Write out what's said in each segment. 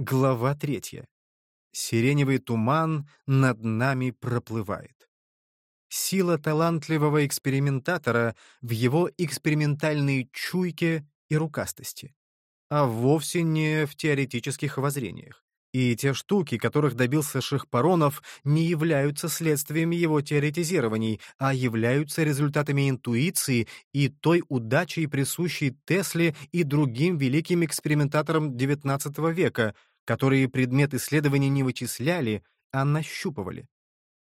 Глава третья. Сиреневый туман над нами проплывает. Сила талантливого экспериментатора в его экспериментальной чуйке и рукастости, а вовсе не в теоретических воззрениях. И те штуки, которых добился Шахпаронов, не являются следствиями его теоретизирований, а являются результатами интуиции и той удачей, присущей Тесле и другим великим экспериментаторам XIX века, которые предмет исследования не вычисляли, а нащупывали.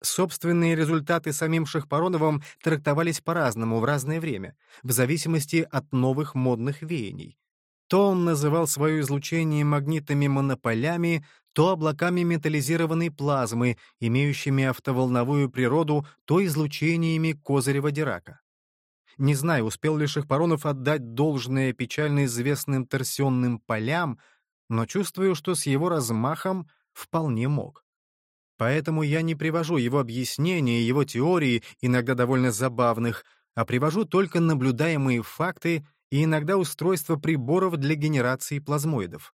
Собственные результаты самим Шахпароновым трактовались по-разному в разное время, в зависимости от новых модных веяний. То он называл свое излучение магнитными монополями, то облаками металлизированной плазмы, имеющими автоволновую природу, то излучениями Козырева-Дирака. Не знаю, успел ли Шахпаронов отдать должное печально известным торсионным полям, но чувствую, что с его размахом вполне мог. Поэтому я не привожу его объяснения, его теории, иногда довольно забавных, а привожу только наблюдаемые факты и иногда устройство приборов для генерации плазмоидов.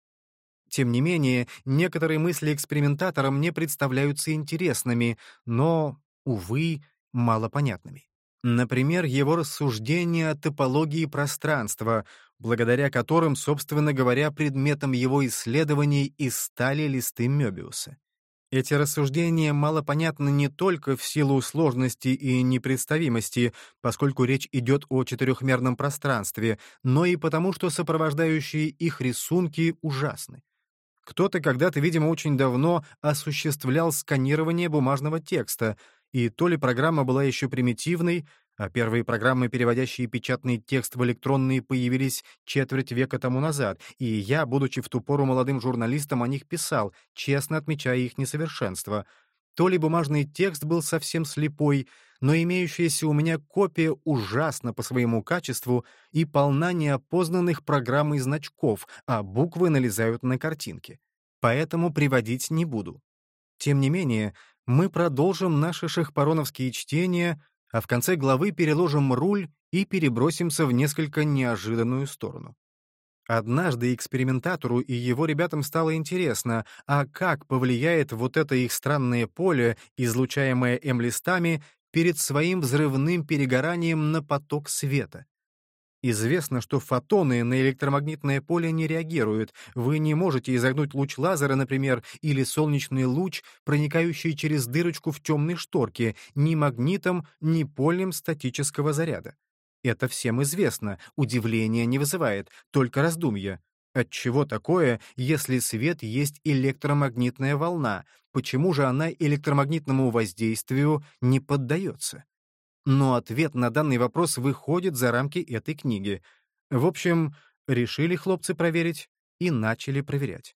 Тем не менее, некоторые мысли экспериментатора мне представляются интересными, но, увы, малопонятными. Например, его рассуждения о топологии пространства, благодаря которым, собственно говоря, предметом его исследований и стали листы Мёбиуса. Эти рассуждения мало понятны не только в силу сложности и непредставимости, поскольку речь идет о четырехмерном пространстве, но и потому, что сопровождающие их рисунки ужасны. Кто-то когда-то, видимо, очень давно осуществлял сканирование бумажного текста, и то ли программа была еще примитивной, а первые программы, переводящие печатный текст в электронный, появились четверть века тому назад, и я, будучи в ту пору молодым журналистом, о них писал, честно отмечая их несовершенство. То ли бумажный текст был совсем слепой, но имеющаяся у меня копия ужасна по своему качеству и полна неопознанных программ и значков, а буквы налезают на картинки. Поэтому приводить не буду. Тем не менее, мы продолжим наши шахпароновские чтения а в конце главы переложим руль и перебросимся в несколько неожиданную сторону. Однажды экспериментатору и его ребятам стало интересно, а как повлияет вот это их странное поле, излучаемое М-листами, перед своим взрывным перегоранием на поток света. Известно, что фотоны на электромагнитное поле не реагируют. Вы не можете изогнуть луч лазера, например, или солнечный луч, проникающий через дырочку в темной шторке, ни магнитом, ни полем статического заряда. Это всем известно, удивления не вызывает, только раздумья. Отчего такое, если свет есть электромагнитная волна? Почему же она электромагнитному воздействию не поддается? Но ответ на данный вопрос выходит за рамки этой книги. В общем, решили хлопцы проверить и начали проверять.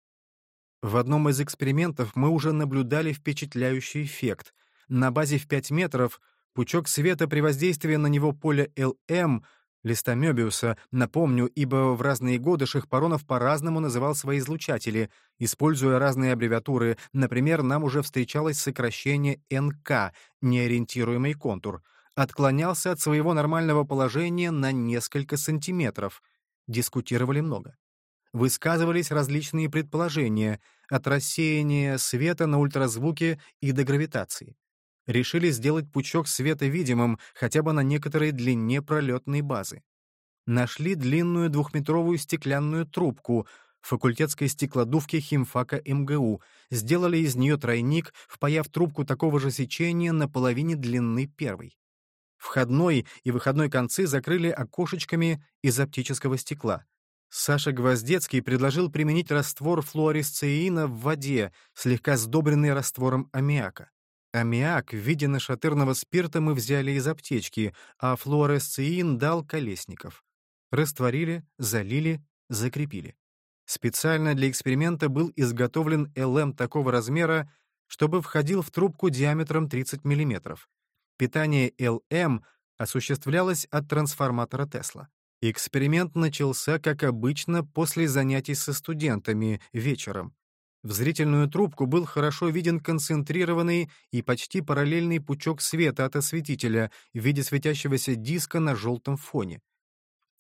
В одном из экспериментов мы уже наблюдали впечатляющий эффект. На базе в 5 метров пучок света при воздействии на него поля ЛМ, листа Мёбиуса, напомню, ибо в разные годы Шахпаронов по-разному называл свои излучатели, используя разные аббревиатуры. Например, нам уже встречалось сокращение НК, неориентируемый контур — отклонялся от своего нормального положения на несколько сантиметров. Дискутировали много. Высказывались различные предположения, от рассеяния света на ультразвуке и до гравитации. Решили сделать пучок света видимым хотя бы на некоторой длине пролетной базы. Нашли длинную двухметровую стеклянную трубку факультетской стеклодувке химфака МГУ, сделали из нее тройник, впаяв трубку такого же сечения на половине длины первой. Входной и выходной концы закрыли окошечками из оптического стекла. Саша Гвоздецкий предложил применить раствор флуоресцеина в воде, слегка сдобренный раствором аммиака. Аммиак в виде нашатырного спирта мы взяли из аптечки, а флуоресцеин дал Колесников. Растворили, залили, закрепили. Специально для эксперимента был изготовлен ЛМ такого размера, чтобы входил в трубку диаметром 30 мм. Питание ЛМ осуществлялось от трансформатора Тесла. Эксперимент начался, как обычно, после занятий со студентами вечером. В зрительную трубку был хорошо виден концентрированный и почти параллельный пучок света от осветителя в виде светящегося диска на желтом фоне.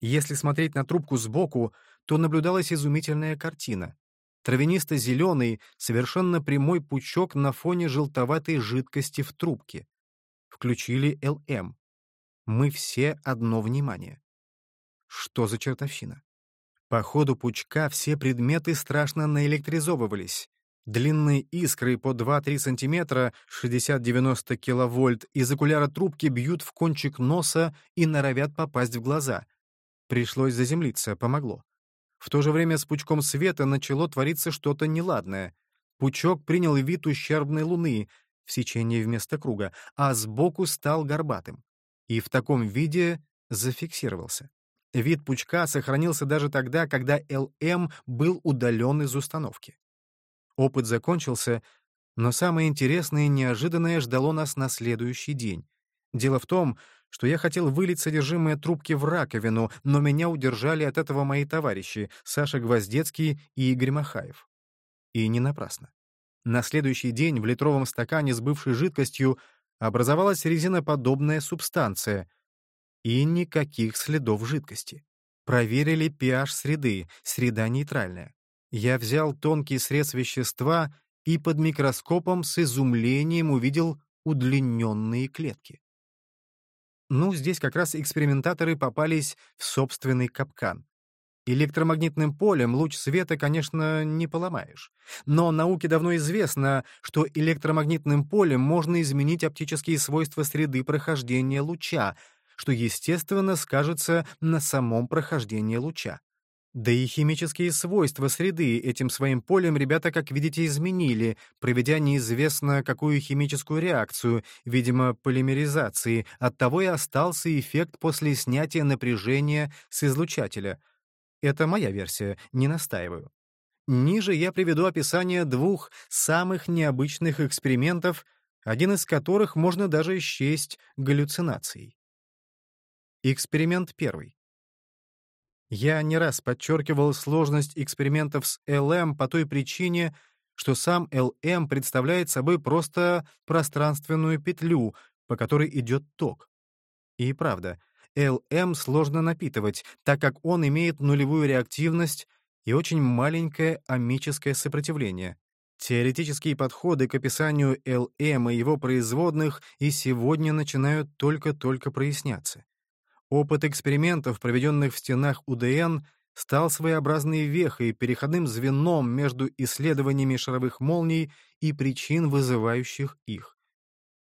Если смотреть на трубку сбоку, то наблюдалась изумительная картина. Травянисто-зеленый, совершенно прямой пучок на фоне желтоватой жидкости в трубке. Включили ЛМ. Мы все одно внимание. Что за чертовщина? По ходу пучка все предметы страшно наэлектризовывались. Длинные искры по 2-3 сантиметра, 60-90 киловольт, из окуляра трубки бьют в кончик носа и норовят попасть в глаза. Пришлось заземлиться, помогло. В то же время с пучком света начало твориться что-то неладное. Пучок принял вид ущербной луны, в сечении вместо круга, а сбоку стал горбатым. И в таком виде зафиксировался. Вид пучка сохранился даже тогда, когда ЛМ был удален из установки. Опыт закончился, но самое интересное и неожиданное ждало нас на следующий день. Дело в том, что я хотел вылить содержимое трубки в раковину, но меня удержали от этого мои товарищи Саша Гвоздецкий и Игорь Махаев. И не напрасно. На следующий день в литровом стакане с бывшей жидкостью образовалась резиноподобная субстанция. И никаких следов жидкости. Проверили pH среды, среда нейтральная я взял тонкий срез вещества и под микроскопом с изумлением увидел удлиненные клетки. Ну, здесь как раз экспериментаторы попались в собственный капкан. Электромагнитным полем луч света, конечно, не поломаешь. Но науке давно известно, что электромагнитным полем можно изменить оптические свойства среды прохождения луча, что, естественно, скажется на самом прохождении луча. Да и химические свойства среды этим своим полем ребята, как видите, изменили, проведя неизвестно какую химическую реакцию, видимо, полимеризации. Оттого и остался эффект после снятия напряжения с излучателя. Это моя версия, не настаиваю. Ниже я приведу описание двух самых необычных экспериментов, один из которых можно даже счесть галлюцинацией. Эксперимент первый. Я не раз подчеркивал сложность экспериментов с ЛМ по той причине, что сам ЛМ представляет собой просто пространственную петлю, по которой идет ток. И правда, ЛМ сложно напитывать, так как он имеет нулевую реактивность и очень маленькое амическое сопротивление. Теоретические подходы к описанию ЛМ и его производных и сегодня начинают только-только проясняться. Опыт экспериментов, проведенных в стенах УДН, стал своеобразной вехой, переходным звеном между исследованиями шаровых молний и причин, вызывающих их.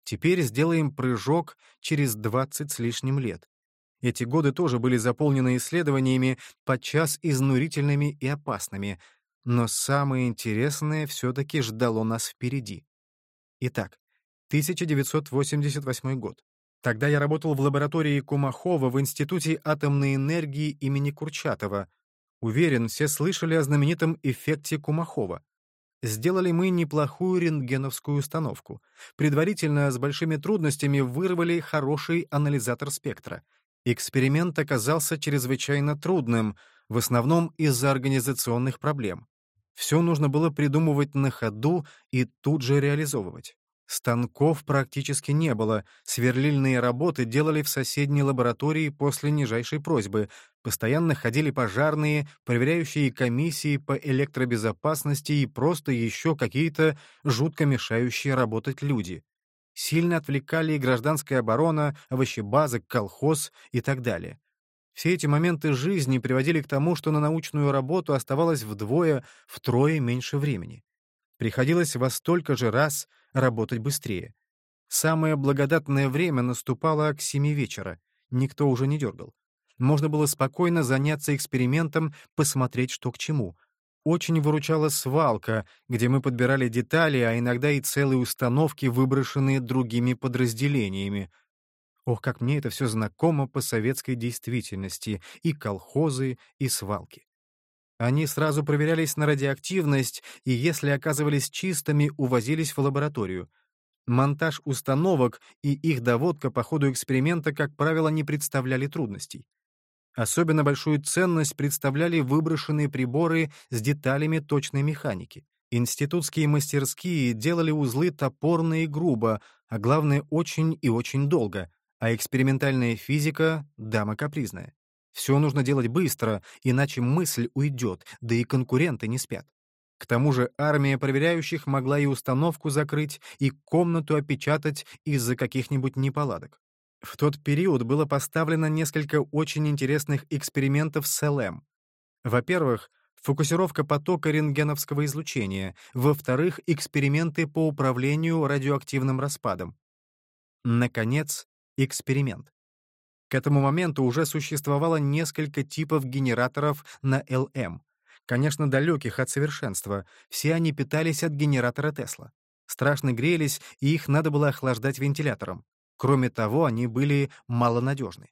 Теперь сделаем прыжок через 20 с лишним лет. Эти годы тоже были заполнены исследованиями, подчас изнурительными и опасными, но самое интересное все-таки ждало нас впереди. Итак, 1988 год. Тогда я работал в лаборатории Кумахова в Институте атомной энергии имени Курчатова. Уверен, все слышали о знаменитом эффекте Кумахова. Сделали мы неплохую рентгеновскую установку. Предварительно с большими трудностями вырвали хороший анализатор спектра. Эксперимент оказался чрезвычайно трудным, в основном из-за организационных проблем. Все нужно было придумывать на ходу и тут же реализовывать. Станков практически не было, сверлильные работы делали в соседней лаборатории после нижайшей просьбы, постоянно ходили пожарные, проверяющие комиссии по электробезопасности и просто еще какие-то жутко мешающие работать люди. Сильно отвлекали и гражданская оборона, овощебаза, колхоз и так далее. Все эти моменты жизни приводили к тому, что на научную работу оставалось вдвое, втрое меньше времени. Приходилось во столько же раз — работать быстрее. Самое благодатное время наступало к семи вечера. Никто уже не дергал. Можно было спокойно заняться экспериментом, посмотреть, что к чему. Очень выручала свалка, где мы подбирали детали, а иногда и целые установки, выброшенные другими подразделениями. Ох, как мне это все знакомо по советской действительности, и колхозы, и свалки. Они сразу проверялись на радиоактивность и, если оказывались чистыми, увозились в лабораторию. Монтаж установок и их доводка по ходу эксперимента, как правило, не представляли трудностей. Особенно большую ценность представляли выброшенные приборы с деталями точной механики. Институтские мастерские делали узлы топорно и грубо, а главное, очень и очень долго, а экспериментальная физика — дама капризная. Все нужно делать быстро, иначе мысль уйдет, да и конкуренты не спят. К тому же армия проверяющих могла и установку закрыть, и комнату опечатать из-за каких-нибудь неполадок. В тот период было поставлено несколько очень интересных экспериментов с ЛМ. Во-первых, фокусировка потока рентгеновского излучения, во-вторых, эксперименты по управлению радиоактивным распадом. Наконец, эксперимент. К этому моменту уже существовало несколько типов генераторов на ЛМ. Конечно, далеких от совершенства, все они питались от генератора Тесла. Страшно грелись, и их надо было охлаждать вентилятором. Кроме того, они были малонадежны.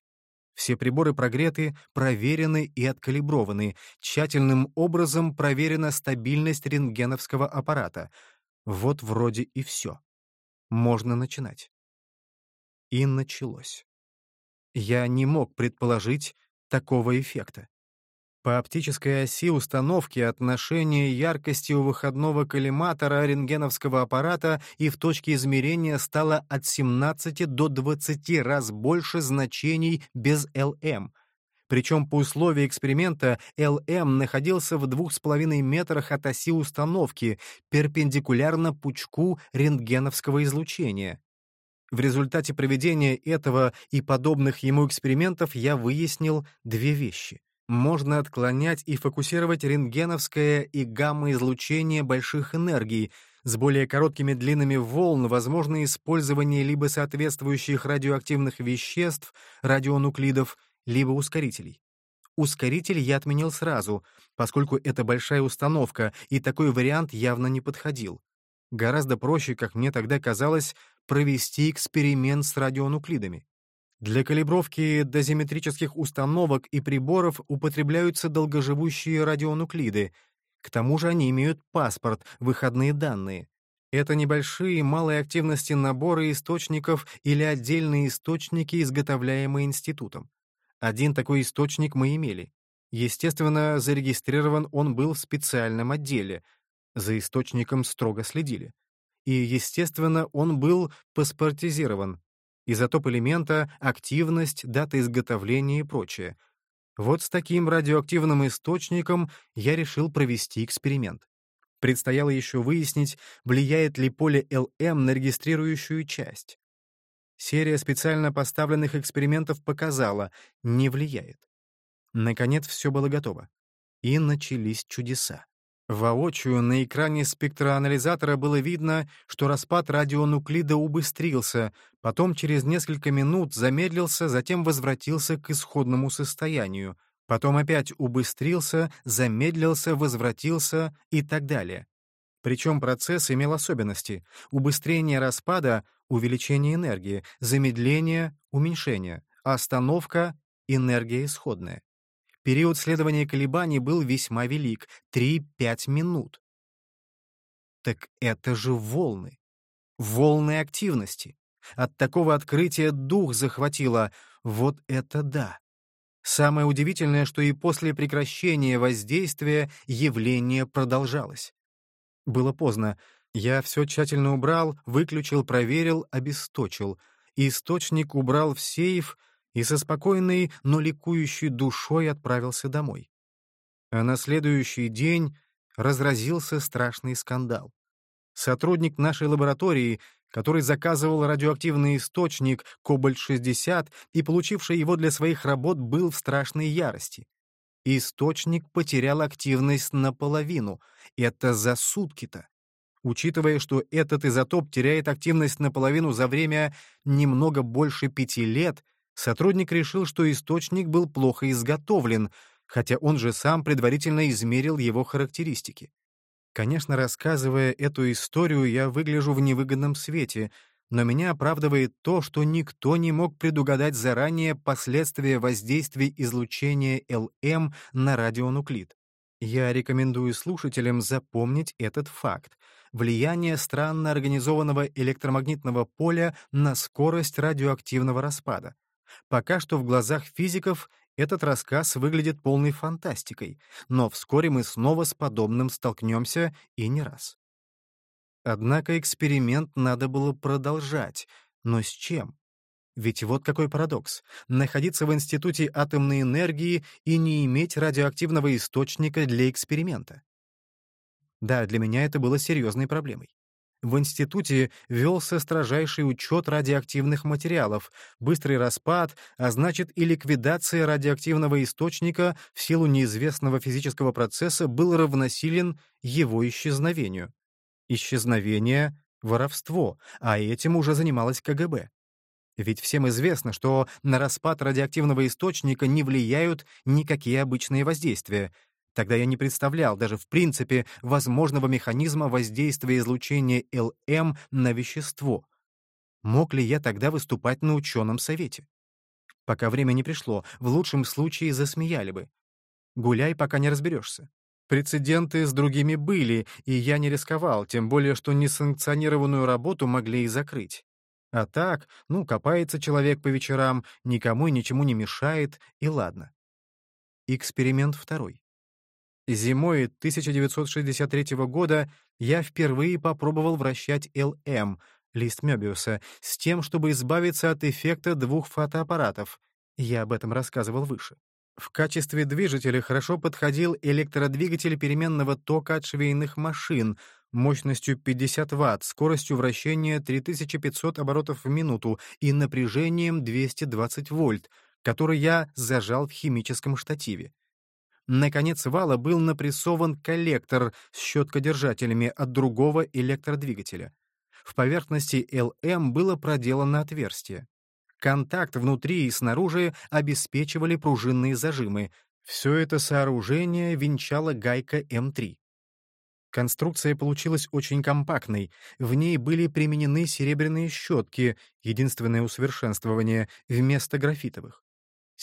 Все приборы прогреты, проверены и откалиброваны. Тщательным образом проверена стабильность рентгеновского аппарата. Вот вроде и все. Можно начинать. И началось. Я не мог предположить такого эффекта. По оптической оси установки отношение яркости у выходного коллиматора рентгеновского аппарата и в точке измерения стало от 17 до 20 раз больше значений без ЛМ. Причем по условию эксперимента ЛМ находился в 2,5 метрах от оси установки, перпендикулярно пучку рентгеновского излучения. В результате проведения этого и подобных ему экспериментов я выяснил две вещи — можно отклонять и фокусировать рентгеновское и гамма-излучение больших энергий. С более короткими длинами волн возможно использование либо соответствующих радиоактивных веществ, радионуклидов, либо ускорителей. Ускоритель я отменил сразу, поскольку это большая установка, и такой вариант явно не подходил. Гораздо проще, как мне тогда казалось, провести эксперимент с радионуклидами. Для калибровки дозиметрических установок и приборов употребляются долгоживущие радионуклиды. К тому же они имеют паспорт, выходные данные. Это небольшие малой активности наборы источников или отдельные источники, изготовляемые институтом. Один такой источник мы имели. Естественно, зарегистрирован он был в специальном отделе. За источником строго следили. И, естественно, он был паспортизирован, изотоп элемента, активность, дата изготовления и прочее. Вот с таким радиоактивным источником я решил провести эксперимент. Предстояло еще выяснить, влияет ли поле ЛМ на регистрирующую часть. Серия специально поставленных экспериментов показала — не влияет. Наконец все было готово. И начались чудеса. Воочию на экране спектраанализатора было видно, что распад радионуклида убыстрился, потом через несколько минут замедлился, затем возвратился к исходному состоянию, потом опять убыстрился, замедлился, возвратился и так далее. Причем процесс имел особенности. Убыстрение распада — увеличение энергии, замедление — уменьшение, остановка — энергия исходная. Период следования колебаний был весьма велик — 3-5 минут. Так это же волны. Волны активности. От такого открытия дух захватило. Вот это да! Самое удивительное, что и после прекращения воздействия явление продолжалось. Было поздно. Я все тщательно убрал, выключил, проверил, обесточил. Источник убрал в сейф — и со спокойной, но ликующей душой отправился домой. А на следующий день разразился страшный скандал. Сотрудник нашей лаборатории, который заказывал радиоактивный источник Кобальт-60 и получивший его для своих работ, был в страшной ярости. Источник потерял активность наполовину. Это за сутки-то. Учитывая, что этот изотоп теряет активность наполовину за время немного больше пяти лет, Сотрудник решил, что источник был плохо изготовлен, хотя он же сам предварительно измерил его характеристики. Конечно, рассказывая эту историю, я выгляжу в невыгодном свете, но меня оправдывает то, что никто не мог предугадать заранее последствия воздействия излучения ЛМ на радионуклид. Я рекомендую слушателям запомнить этот факт — влияние странно организованного электромагнитного поля на скорость радиоактивного распада. Пока что в глазах физиков этот рассказ выглядит полной фантастикой, но вскоре мы снова с подобным столкнемся и не раз. Однако эксперимент надо было продолжать, но с чем? Ведь вот какой парадокс — находиться в Институте атомной энергии и не иметь радиоактивного источника для эксперимента. Да, для меня это было серьезной проблемой. В институте велся строжайший учет радиоактивных материалов, быстрый распад, а значит и ликвидация радиоактивного источника в силу неизвестного физического процесса был равносилен его исчезновению. Исчезновение — воровство, а этим уже занималась КГБ. Ведь всем известно, что на распад радиоактивного источника не влияют никакие обычные воздействия — Тогда я не представлял даже в принципе возможного механизма воздействия излучения ЛМ на вещество. Мог ли я тогда выступать на ученом совете? Пока время не пришло, в лучшем случае засмеяли бы. Гуляй, пока не разберешься. Прецеденты с другими были, и я не рисковал, тем более, что несанкционированную работу могли и закрыть. А так, ну, копается человек по вечерам, никому и ничему не мешает, и ладно. Эксперимент второй. Зимой 1963 года я впервые попробовал вращать ЛМ, лист Мёбиуса, с тем, чтобы избавиться от эффекта двух фотоаппаратов. Я об этом рассказывал выше. В качестве движителя хорошо подходил электродвигатель переменного тока от швейных машин мощностью 50 Вт, скоростью вращения 3500 оборотов в минуту и напряжением 220 вольт, который я зажал в химическом штативе. На конец вала был напрессован коллектор с щеткодержателями от другого электродвигателя. В поверхности ЛМ было проделано отверстие. Контакт внутри и снаружи обеспечивали пружинные зажимы. Все это сооружение венчала гайка М3. Конструкция получилась очень компактной. В ней были применены серебряные щетки, единственное усовершенствование, вместо графитовых.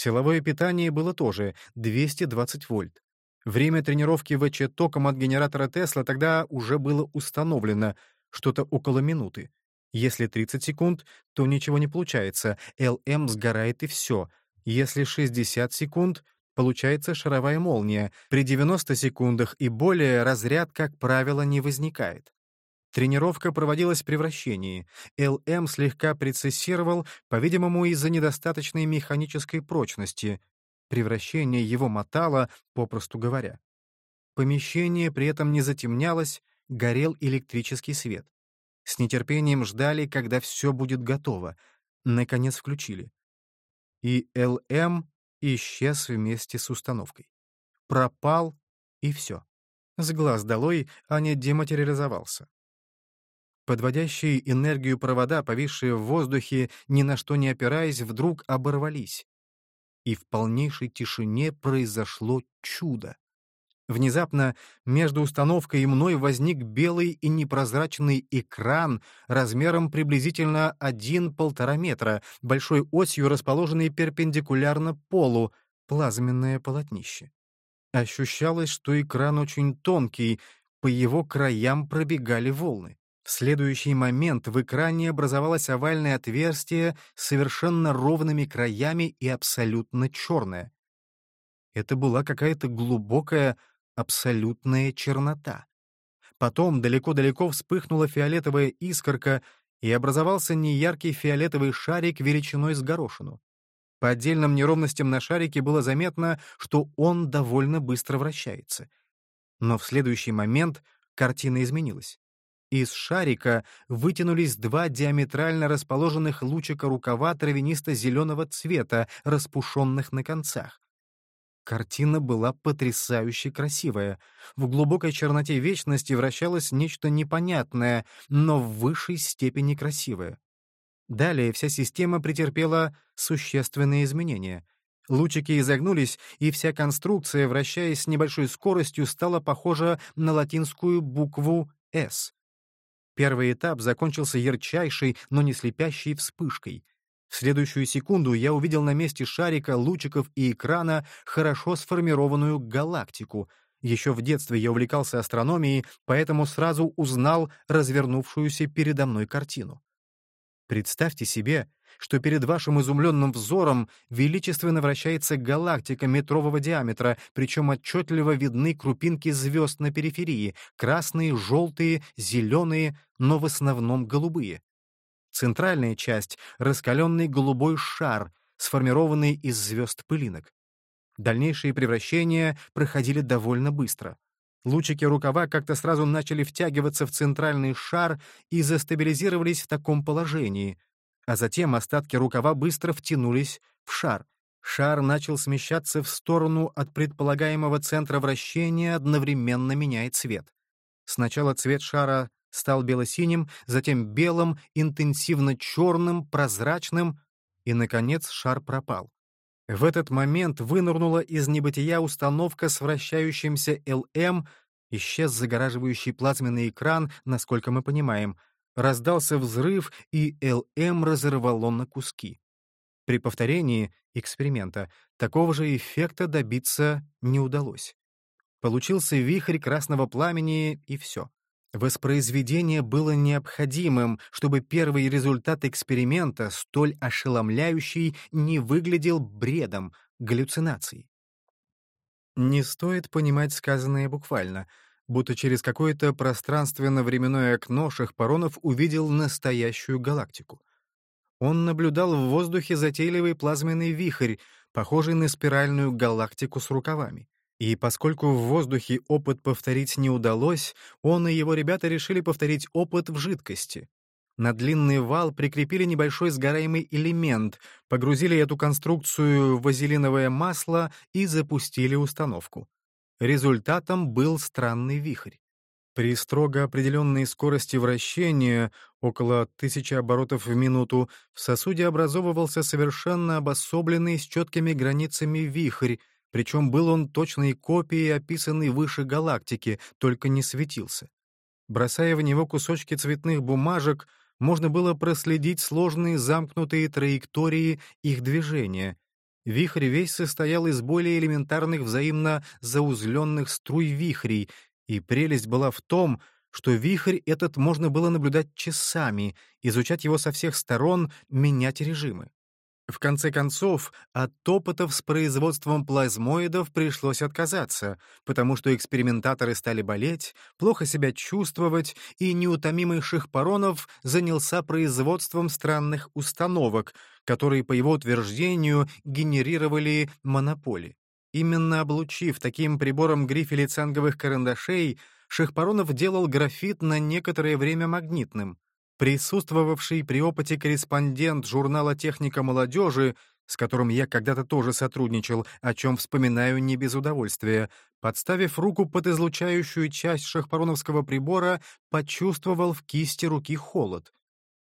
Силовое питание было тоже 220 вольт. Время тренировки ВЧ током от генератора Тесла тогда уже было установлено, что-то около минуты. Если 30 секунд, то ничего не получается, ЛМ сгорает и все. Если 60 секунд, получается шаровая молния. При 90 секундах и более разряд, как правило, не возникает. Тренировка проводилась при вращении. ЛМ слегка прецессировал, по-видимому, из-за недостаточной механической прочности. При вращении его мотало, попросту говоря. Помещение при этом не затемнялось, горел электрический свет. С нетерпением ждали, когда все будет готово. Наконец включили. И ЛМ исчез вместе с установкой. Пропал, и все. С глаз долой, а не дематериализовался. Подводящие энергию провода, повисшие в воздухе, ни на что не опираясь, вдруг оборвались. И в полнейшей тишине произошло чудо. Внезапно между установкой и мной возник белый и непрозрачный экран размером приблизительно 1-1,5 метра, большой осью расположенный перпендикулярно полу, плазменное полотнище. Ощущалось, что экран очень тонкий, по его краям пробегали волны. В следующий момент в экране образовалось овальное отверстие с совершенно ровными краями и абсолютно черное. Это была какая-то глубокая, абсолютная чернота. Потом далеко-далеко вспыхнула фиолетовая искорка, и образовался неяркий фиолетовый шарик величиной с горошину. По отдельным неровностям на шарике было заметно, что он довольно быстро вращается. Но в следующий момент картина изменилась. Из шарика вытянулись два диаметрально расположенных лучика рукава травянисто-зеленого цвета, распушенных на концах. Картина была потрясающе красивая. В глубокой черноте вечности вращалось нечто непонятное, но в высшей степени красивое. Далее вся система претерпела существенные изменения. Лучики изогнулись, и вся конструкция, вращаясь с небольшой скоростью, стала похожа на латинскую букву «С». Первый этап закончился ярчайшей, но не слепящей вспышкой. В следующую секунду я увидел на месте шарика, лучиков и экрана хорошо сформированную галактику. Еще в детстве я увлекался астрономией, поэтому сразу узнал развернувшуюся передо мной картину. Представьте себе, что перед вашим изумленным взором величественно вращается галактика метрового диаметра, причем отчетливо видны крупинки звезд на периферии — красные, желтые, зеленые, но в основном голубые. Центральная часть — раскаленный голубой шар, сформированный из звезд-пылинок. Дальнейшие превращения проходили довольно быстро. Лучики рукава как-то сразу начали втягиваться в центральный шар и застабилизировались в таком положении, а затем остатки рукава быстро втянулись в шар. Шар начал смещаться в сторону от предполагаемого центра вращения, одновременно меняя цвет. Сначала цвет шара стал бело-синим, затем белым, интенсивно черным, прозрачным, и, наконец, шар пропал. В этот момент вынырнула из небытия установка с вращающимся ЛМ, исчез загораживающий плазменный экран, насколько мы понимаем. Раздался взрыв, и ЛМ разорвало на куски. При повторении эксперимента такого же эффекта добиться не удалось. Получился вихрь красного пламени, и все. Воспроизведение было необходимым, чтобы первый результат эксперимента, столь ошеломляющий, не выглядел бредом, галлюцинацией. Не стоит понимать сказанное буквально, будто через какое-то пространственно-временное окно Шахпаронов увидел настоящую галактику. Он наблюдал в воздухе затейливый плазменный вихрь, похожий на спиральную галактику с рукавами. И поскольку в воздухе опыт повторить не удалось, он и его ребята решили повторить опыт в жидкости. На длинный вал прикрепили небольшой сгораемый элемент, погрузили эту конструкцию в вазелиновое масло и запустили установку. Результатом был странный вихрь. При строго определенной скорости вращения, около тысячи оборотов в минуту, в сосуде образовывался совершенно обособленный с четкими границами вихрь, причем был он точной копией описанной выше галактики, только не светился. Бросая в него кусочки цветных бумажек, можно было проследить сложные замкнутые траектории их движения. Вихрь весь состоял из более элементарных взаимно заузленных струй вихрей, и прелесть была в том, что вихрь этот можно было наблюдать часами, изучать его со всех сторон, менять режимы. В конце концов, от опытов с производством плазмоидов пришлось отказаться, потому что экспериментаторы стали болеть, плохо себя чувствовать, и неутомимый Шихпаронов занялся производством странных установок, которые, по его утверждению, генерировали монополи. Именно облучив таким прибором грифели цанговых карандашей, Шихпаронов делал графит на некоторое время магнитным. Присутствовавший при опыте корреспондент журнала «Техника молодежи», с которым я когда-то тоже сотрудничал, о чем вспоминаю не без удовольствия, подставив руку под излучающую часть шахпароновского прибора, почувствовал в кисти руки холод.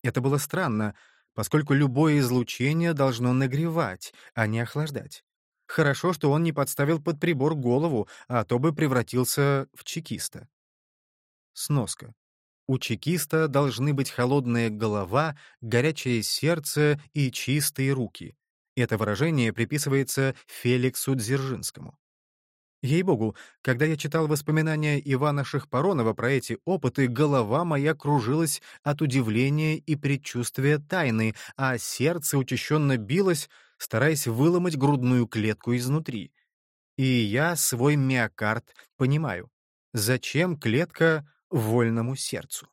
Это было странно, поскольку любое излучение должно нагревать, а не охлаждать. Хорошо, что он не подставил под прибор голову, а то бы превратился в чекиста. Сноска. У чекиста должны быть холодная голова, горячее сердце и чистые руки. Это выражение приписывается Феликсу Дзержинскому. Ей-богу, когда я читал воспоминания Ивана Шахпаронова про эти опыты, голова моя кружилась от удивления и предчувствия тайны, а сердце учащенно билось, стараясь выломать грудную клетку изнутри. И я свой миокард понимаю. Зачем клетка вольному сердцу.